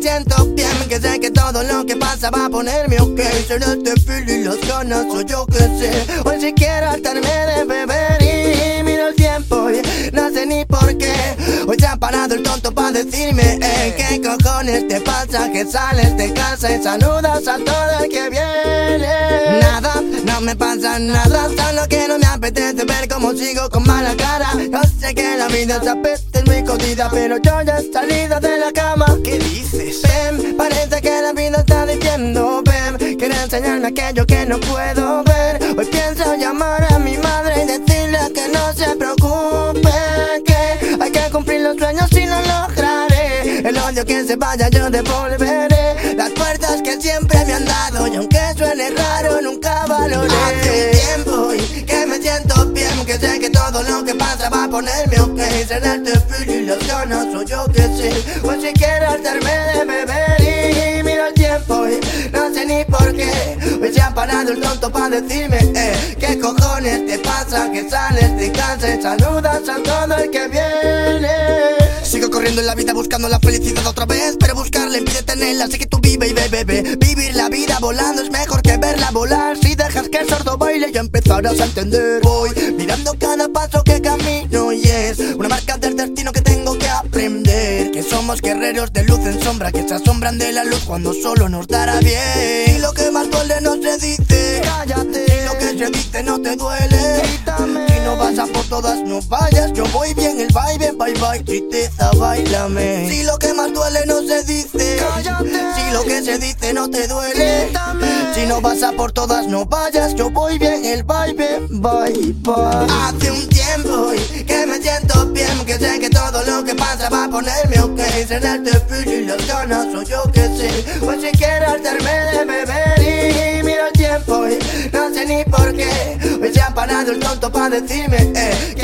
siento bien Que sé que todo lo que pasa va a ponerme ok. Será este feel y las ganas o yo que sé. Hoy si quiero hartarme de beber y miro el tiempo y no sé ni por qué. Hoy se ha parado el tonto para decirme eh, ¿Qué cojones te pasa que sales de casa y saludas a todo el que viene? Nada, no me pasa nada Solo que no me apetece ver cómo sigo con mala cara. Yo sé que la vida se apetece Pero yo ya he salido de la cama. ¿Qué dices? Ven, parece que la vida está diciendo Ven, quiere enseñarme aquello que no puedo ver. Hoy pienso llamar a mi madre y decirle que no se preocupe Que hay que cumplir los sueños y lo lograré. El odio que se vaya yo devolveré Las puertas que siempre me han dado. Y aunque suene raro todo lo que pasa va a ponerme ok Será este feel y las ganas o yo que sé O si quiero hartarme de beber y miro el tiempo y no sé ni por qué. Hoy se ha parado el tonto para decirme eh, ¿Qué cojones te pasa que sales de casa y saludas a todo el que viene? Sigo corriendo en la vida buscando la felicidad otra vez Pero buscarla impide tenerla, así que tú vive y ve, bebé Vivir la vida volando es mejor que verla volar que el sordo baile ya empezarás a entender. Voy mirando cada paso que camino y es Una marca del destino que tengo que aprender. Que somos guerreros de luz en sombra Que se asombran de la luz cuando solo nos dará bien. Y lo que más duele no se dice. Cállate. Y lo que se dice no te duele. Si no vas a por todas no vayas. Yo voy bien el baile, bye bye Tristeza, bailame. Si lo que más duele no se dice. Si lo que se dice no te duele. Si no vas a por todas no vayas. Yo voy bien el baile, bye bye. Hace un tiempo que me siento bien Que sé que todo lo que pasa va a ponerme ok. Será feel y las ganas o yo que sé. Pues si quiero hartarme de beber y miro el tiempo y no sé ni por qué. Hoy se ha parado el tonto para decirme eh,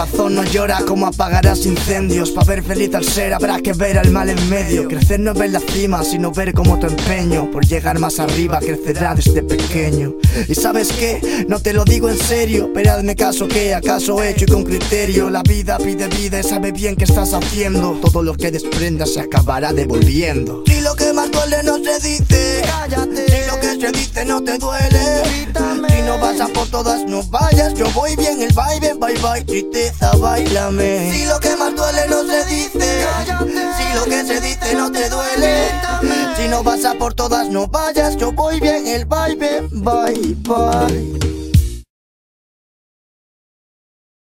corazón no llora, ¿cómo apagarás incendios? Para ver feliz al ser habrá que ver al mal en medio. Crecer no es ver la cima, sino ver cómo tu empeño Por llegar más arriba crecerá desde pequeño. Y sabes qué, no te lo digo en serio Pero hazme caso que acaso hecho y con criterio. La vida pide vida y sabe bien qué estás haciendo. Todo lo que desprendas se acabará devolviendo. Si lo que más duele no se dice Cállate. Si lo que se dice no te duele. Si no vas a por todas no vayas. Yo voy bien el baile, bye bye. Tristeza, bailame. Si lo que más duele no se dice Si lo que se dice no te duele. Si no vas a por todas no vayas. Yo voy bien el baile, bye bye